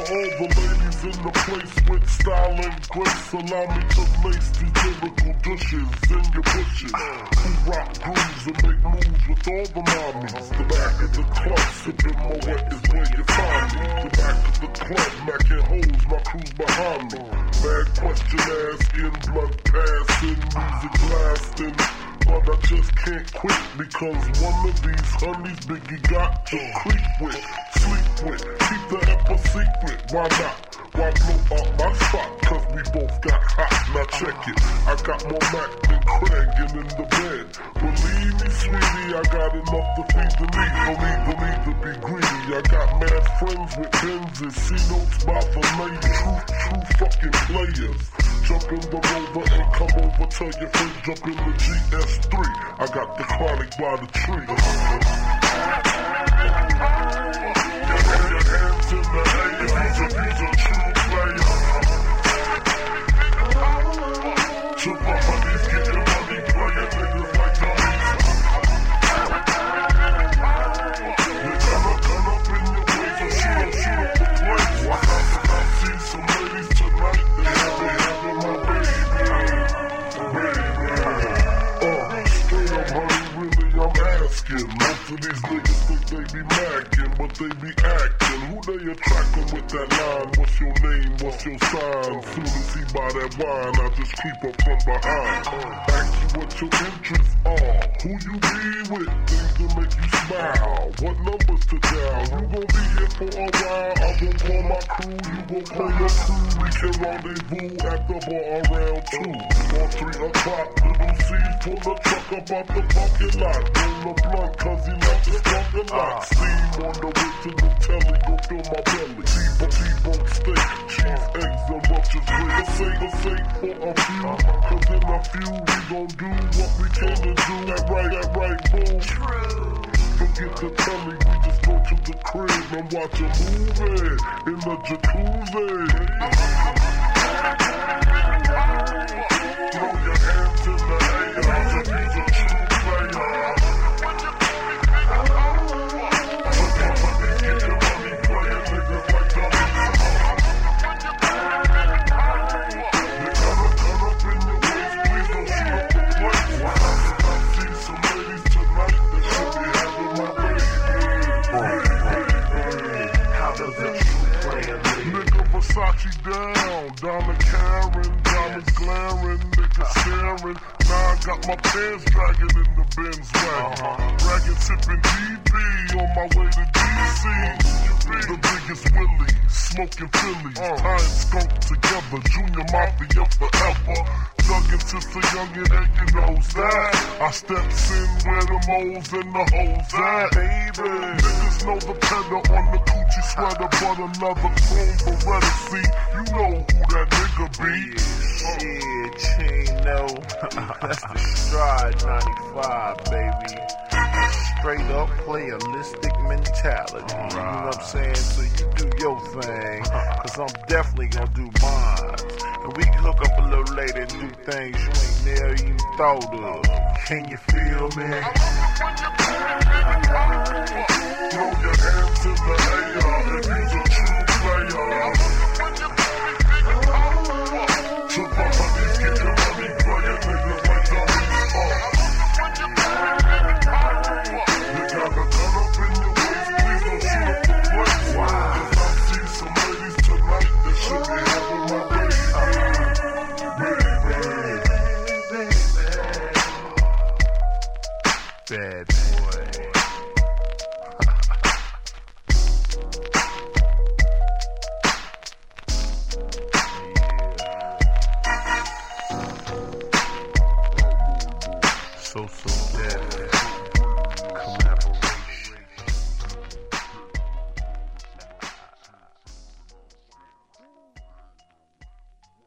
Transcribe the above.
ladies in the place with style and grace. Allow me to lace these lyrical dishes in your bushes. Who rock grooves and make moves with all the mommies. The back of the club, sipping my wet is where you find me. The back of the club, macking holes, my crew's behind me. Mad question asking, blood passing, music blasting. But I just can't quit because one of these honeys Biggie got to creep with, sleep with, keep the secret. Why not? Why blow up my spot? Cause we both got hot. Now check it. I got more Mac than Craig and in the bed. Believe me, sweetie, I got enough to feed the need. No need, no need to be greedy. I got mad friends with Benz and C-notes by the lady. True, true fucking players. Jump in the rover and come over. Tell your friends jump in the GS3. I got the chronic by the tree. He's a true player. I'm. Most of these niggas think they be macking, but they be acting. Who they attracting with that line? What's your name? What's your sign? Soon as he buy that wine, I just creep up from behind. Ask you what your interests are. Who you be with? Things to make you smile. What numbers to dial? You gon' be here for a while. I gon' call my crew. You gon' call your crew. We can rendezvous at the bar around two or three o'clock. Little C pull the truck up out the parking lot. Roll a blunt 'cause he loves to smoke a lot. Steam on the way to the telly, go fill my belly. T-bone, T-bone steak, cheese, eggs, and roaches. With a say, a say for a few. Ah. 'Cause in a few we gon' do what we came to do. That right, that right, boom. Forget the telly, we just go to the crib and watch a movie in the jacuzzi. Versace down, Donna Karen, diamonds glaring, nigga staring. Now I got my pants dragging in the Benz wagon. Uh-huh. Bragging, sipping DB on my way to DC. Uh-huh. The biggest Willie, smoking Phillies, uh-huh. tying skunk together, Junior Mafia forever. Thuggin' since a youngin', and you knows that. I steps in where the moles and the hoes at, baby. Niggas know the pedal on the coochie sweater, but another chrome Beretta. See, you know who that nigga be. Shit, Chino. That's the Stride 95, baby. Straight up playalistic mentality. You know what I'm saying? So you do your thing, cause I'm definitely gonna do mine. And we can hook up a little later and do things you ain't never even thought of. Can you feel me? Throw your hands in the air so, so dead.